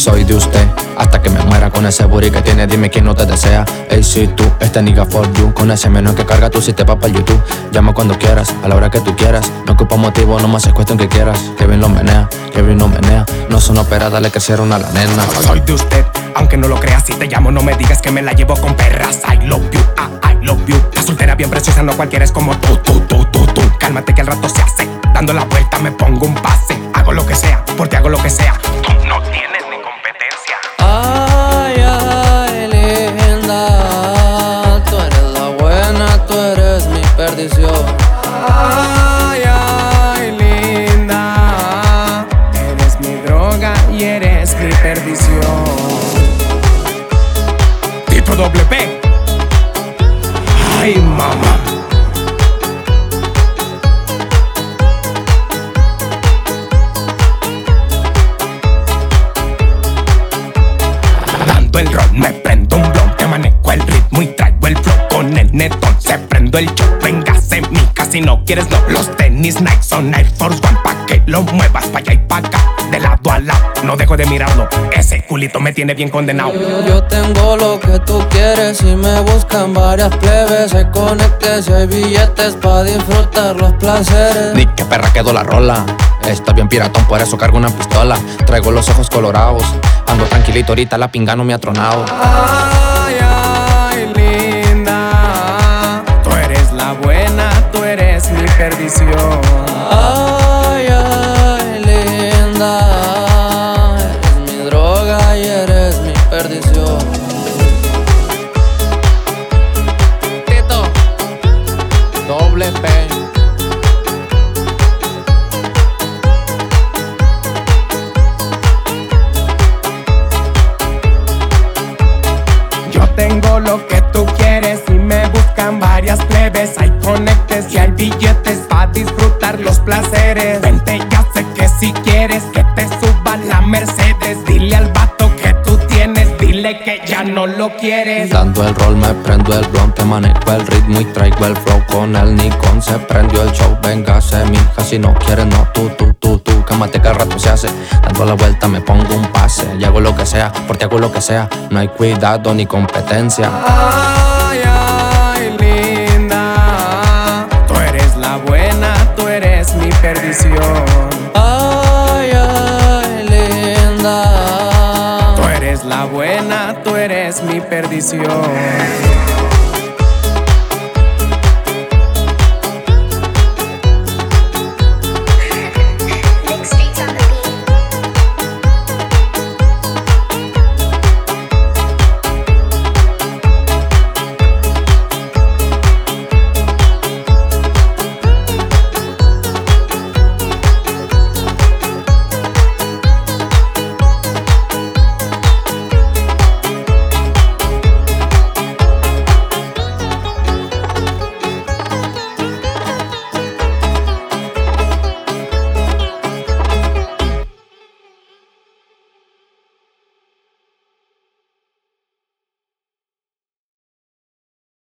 soy de usted. Hasta que me muera con ese booty que tiene, dime quién no te desea. Ey, si tú, este nigga for you. Con ese menos que carga tu sistema para YouTube. Llama cuando quieras, a la hora que tú quieras. No ocupa motivo, no más es cuestión que quieras. Kevin lo menea, Kevin no menea. No son operadas, le crecieron a la nena. Soy de usted, aunque no lo creas, si te llamo, no me digas que me la llevo con perras. I love you, ah, I love you. La soltera bien preciosa, no cualquiera es como tú, tú, tú, tú, tú. Cálmate que al rato se hace. Dando la vuelta me pongo un pase. Hago lo que sea, porque hago lo que sea. Ay, ay, linda. Eres mi droga y eres mi perdición. Tito doble P. Ay, mamá. Dando el rol, me prendo un blon, te manejo el ritmo y traigo el flow con el netón. Se prendo el mi si no quieres no. Los tenis Nike son Air Force One pa' que lo muevas pa' allá y pa' acá, de lado a lado. No dejo de mirarlo, ese culito me tiene bien condenado. Yo tengo lo que tú quieres y me buscan varias plebes. Hay conectes y hay billetes para disfrutar los placeres. Ni que perra quedó la rola. Está bien piratón, por eso cargo una pistola. Traigo los ojos colorados. Ando tranquilito, ahorita la pinga no me ha tronado. Perdición. Placeres. Vente, ya sé que si quieres que te suba la Mercedes, dile al vato que tú tienes, dile que ya no lo quieres. Dando el rol, me prendo el blon, te manejo el ritmo y traigo el flow con el Nikon. Se prendió el show, véngase, mija, si no quieres, no, tú, tú, tú, tú. Cámate que al rato se hace. Dando la vuelta, me pongo un pase. Y hago lo que sea, porque hago lo que sea. No hay cuidado ni competencia. Perdición. Ay, ay, linda. Tú eres la buena, tú eres mi perdición.